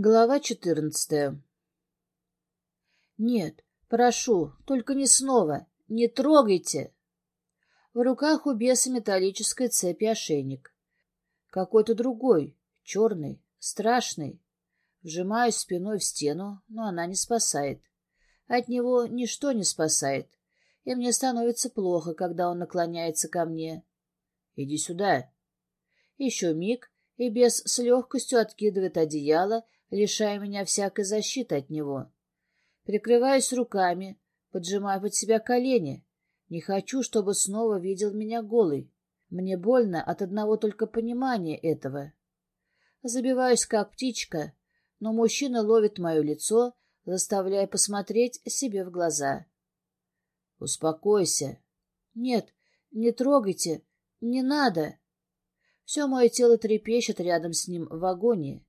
Глава четырнадцатая. Нет, прошу, только не снова. Не трогайте. В руках у беса металлическая цепь и ошейник. Какой-то другой, черный, страшный. Вжимаюсь спиной в стену, но она не спасает. От него ничто не спасает, и мне становится плохо, когда он наклоняется ко мне. Иди сюда. Еще миг, и бес с легкостью откидывает одеяло, лишая меня всякой защиты от него. Прикрываюсь руками, поджимаю под себя колени. Не хочу, чтобы снова видел меня голый. Мне больно от одного только понимания этого. Забиваюсь, как птичка, но мужчина ловит мое лицо, заставляя посмотреть себе в глаза. «Успокойся». «Нет, не трогайте, не надо». Все мое тело трепещет рядом с ним в агонии.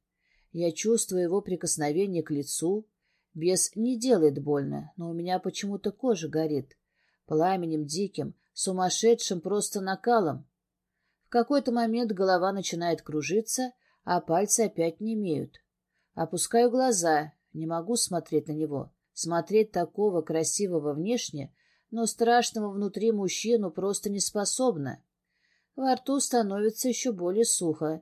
Я чувствую его прикосновение к лицу. Бес не делает больно, но у меня почему-то кожа горит. Пламенем диким, сумасшедшим просто накалом. В какой-то момент голова начинает кружиться, а пальцы опять не имеют. Опускаю глаза, не могу смотреть на него. Смотреть такого красивого внешне, но страшного внутри мужчину просто не способна. Во рту становится еще более сухо,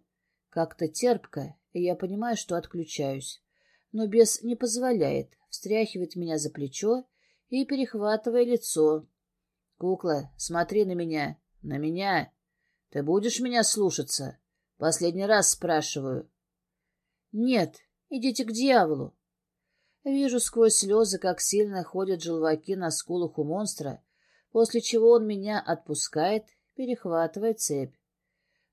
как-то терпко, и я понимаю, что отключаюсь. Но бес не позволяет, встряхивает меня за плечо и перехватывая лицо. «Кукла, смотри на меня, на меня. Ты будешь меня слушаться? Последний раз спрашиваю». «Нет, идите к дьяволу». Вижу сквозь слезы, как сильно ходят желваки на скулах у монстра, после чего он меня отпускает, перехватывая цепь.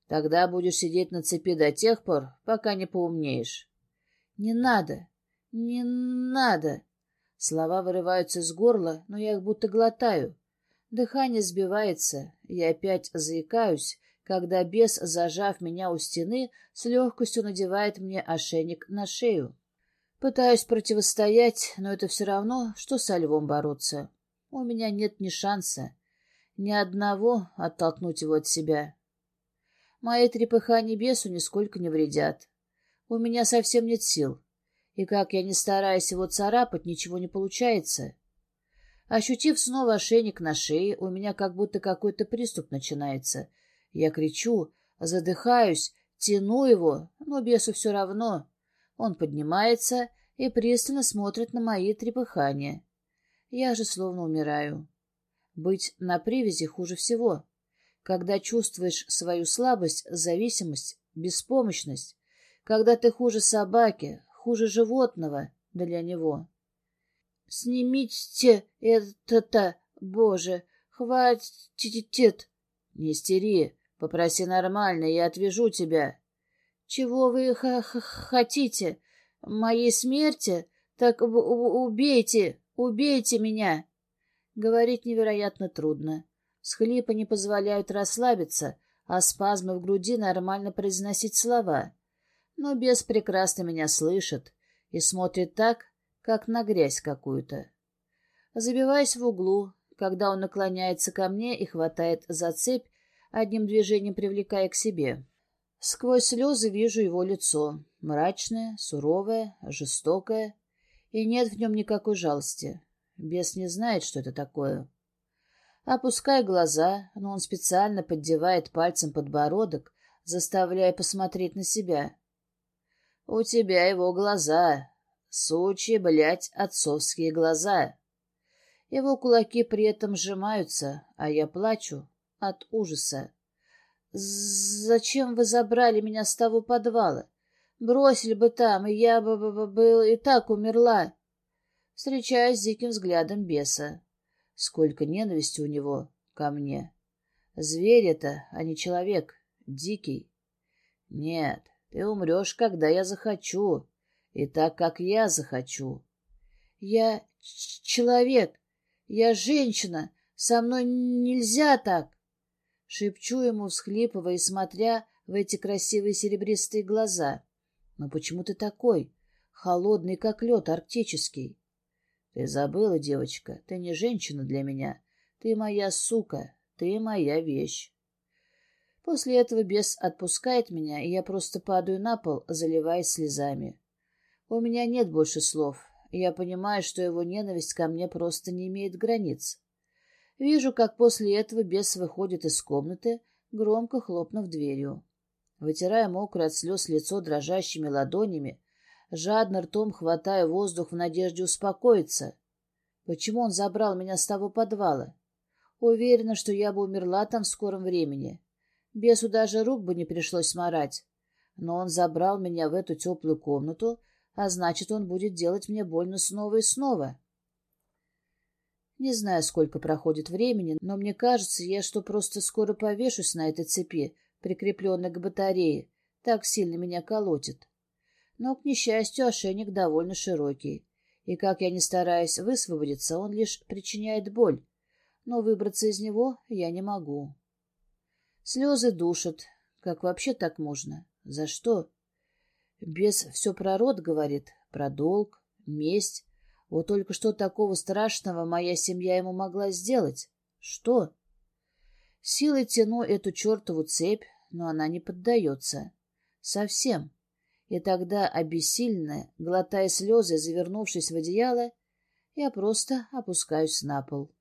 Тогда будешь сидеть на цепи до тех пор, пока не поумнеешь. Не надо, не надо. Слова вырываются из горла, но я их будто глотаю. Дыхание сбивается, я опять заикаюсь, когда бес, зажав меня у стены, с легкостью надевает мне ошейник на шею. Пытаюсь противостоять, но это все равно, что со львом бороться. У меня нет ни шанса, ни одного оттолкнуть его от себя. Мои трепыхания бесу нисколько не вредят. У меня совсем нет сил. И как я не стараюсь его царапать, ничего не получается. Ощутив снова ошейник на шее, у меня как будто какой-то приступ начинается. Я кричу, задыхаюсь, тяну его, но бесу все равно. Он поднимается и пристально смотрит на мои трепыхания. Я же словно умираю. Быть на привязи хуже всего когда чувствуешь свою слабость, зависимость, беспомощность, когда ты хуже собаки, хуже животного для него. «Снимите это-то, Боже! Хватит!» «Не истери, попроси нормально, я отвяжу тебя». «Чего вы х -х хотите? Моей смерти? Так убейте, убейте меня!» Говорить невероятно трудно. Схлипы не позволяют расслабиться, а спазмы в груди нормально произносить слова. Но бес прекрасно меня слышит и смотрит так, как на грязь какую-то. Забиваясь в углу, когда он наклоняется ко мне и хватает за цепь, одним движением привлекая к себе. Сквозь слезы вижу его лицо, мрачное, суровое, жестокое, и нет в нем никакой жалости. Бес не знает, что это такое. Опуская глаза, но он специально поддевает пальцем подбородок, заставляя посмотреть на себя. «У тебя его глаза. Сучьи, блядь, отцовские глаза». Его кулаки при этом сжимаются, а я плачу от ужаса. «Зачем вы забрали меня с того подвала? Бросили бы там, и я бы, бы, бы, бы и так умерла». Встречаюсь с диким взглядом беса. Сколько ненависти у него ко мне. Зверь это, а не человек, дикий. Нет, ты умрешь, когда я захочу, и так, как я захочу. Я человек, я женщина, со мной нельзя так. Шепчу ему, всхлипывая и смотря в эти красивые серебристые глаза. Но почему ты такой, холодный, как лед арктический? Ты забыла, девочка, ты не женщина для меня. Ты моя сука, ты моя вещь. После этого бес отпускает меня, и я просто падаю на пол, заливаясь слезами. У меня нет больше слов. Я понимаю, что его ненависть ко мне просто не имеет границ. Вижу, как после этого бес выходит из комнаты, громко хлопнув дверью. Вытирая мокрое от слез лицо дрожащими ладонями, жадно ртом хватая воздух в надежде успокоиться. Почему он забрал меня с того подвала? Уверена, что я бы умерла там в скором времени. Бесу даже рук бы не пришлось сморать. Но он забрал меня в эту теплую комнату, а значит, он будет делать мне больно снова и снова. Не знаю, сколько проходит времени, но мне кажется, я что просто скоро повешусь на этой цепи, прикрепленной к батарее. Так сильно меня колотит. Но, к несчастью, ошейник довольно широкий. И как я не стараюсь высвободиться, он лишь причиняет боль. Но выбраться из него я не могу. Слезы душат. Как вообще так можно? За что? Без все про род говорит, про долг, месть. Вот только что такого страшного моя семья ему могла сделать? Что? Силой тяну эту чертову цепь, но она не поддается. Совсем. И тогда, обессильная, глотая слезы, завернувшись в одеяло, я просто опускаюсь на пол.